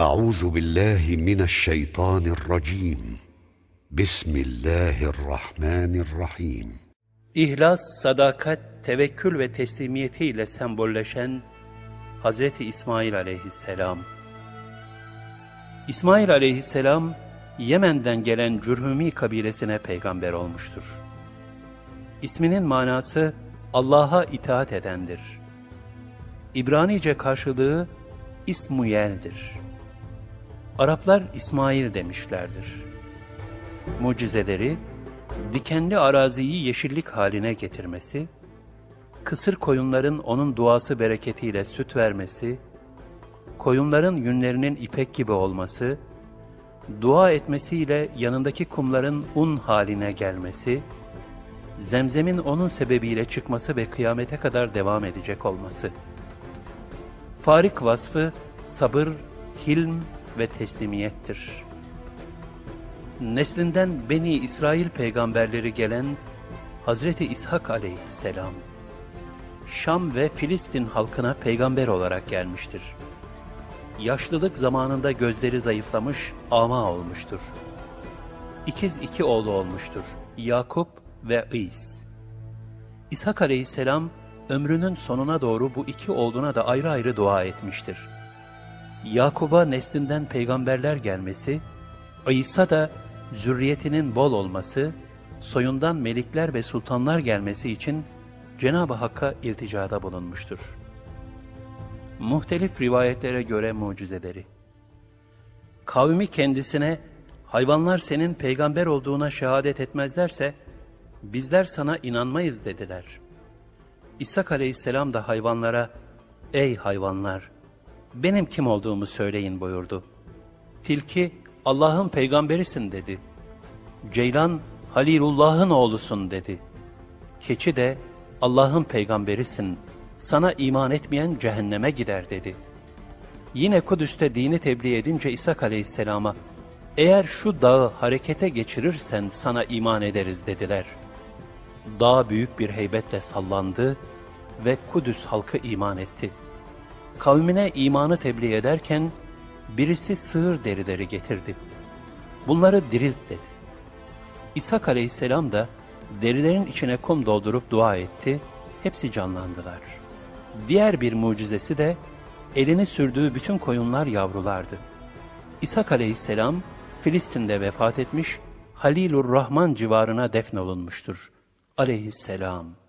أعوذ بالله من الشيطان الرجيم بسم الله الرحمن الرحيم İhlas, sadakat, tevekkül ve teslimiyetiyle sembolleşen Hz. İsmail aleyhisselam. İsmail aleyhisselam, Yemen'den gelen Cürhumi kabilesine peygamber olmuştur. İsminin manası Allah'a itaat edendir. İbranice karşılığı İsmuyel'dir. Araplar İsmail demişlerdir. Mucizeleri, dikenli araziyi yeşillik haline getirmesi, kısır koyunların onun duası bereketiyle süt vermesi, koyunların yünlerinin ipek gibi olması, dua etmesiyle yanındaki kumların un haline gelmesi, zemzemin onun sebebiyle çıkması ve kıyamete kadar devam edecek olması. Farik vasfı sabır, hilm ve teslimiyettir. Neslinden Beni İsrail peygamberleri gelen Hazreti İshak aleyhisselam, Şam ve Filistin halkına peygamber olarak gelmiştir. Yaşlılık zamanında gözleri zayıflamış, ama olmuştur. İkiz iki oğlu olmuştur, Yakup ve İs. İshak aleyhisselam, ömrünün sonuna doğru bu iki oğluna da ayrı ayrı dua etmiştir. Yakub'a neslinden peygamberler gelmesi, İsa da zürriyetinin bol olması, soyundan melikler ve sultanlar gelmesi için Cenab-ı Hakk'a ilticada bulunmuştur. Muhtelif rivayetlere göre mucizeleri. Kavmi kendisine, hayvanlar senin peygamber olduğuna şehadet etmezlerse, bizler sana inanmayız dediler. İshak aleyhisselam da hayvanlara, ey hayvanlar, benim kim olduğumu söyleyin buyurdu. Tilki, Allah'ın peygamberisin dedi. Ceylan, Halilullah'ın oğlusun dedi. Keçi de, Allah'ın peygamberisin, sana iman etmeyen cehenneme gider dedi. Yine Kudüs'te dini tebliğ edince İsa aleyhisselama, eğer şu dağı harekete geçirirsen sana iman ederiz dediler. Dağ büyük bir heybetle sallandı ve Kudüs halkı iman etti. Kavmine imanı tebliğ ederken, birisi sığır derileri getirdi. Bunları dirilt dedi. İshak aleyhisselam da derilerin içine kum doldurup dua etti, hepsi canlandılar. Diğer bir mucizesi de elini sürdüğü bütün koyunlar yavrulardı. İshak aleyhisselam Filistin'de vefat etmiş, Halilur Rahman civarına defnolunmuştur. Aleyhisselam.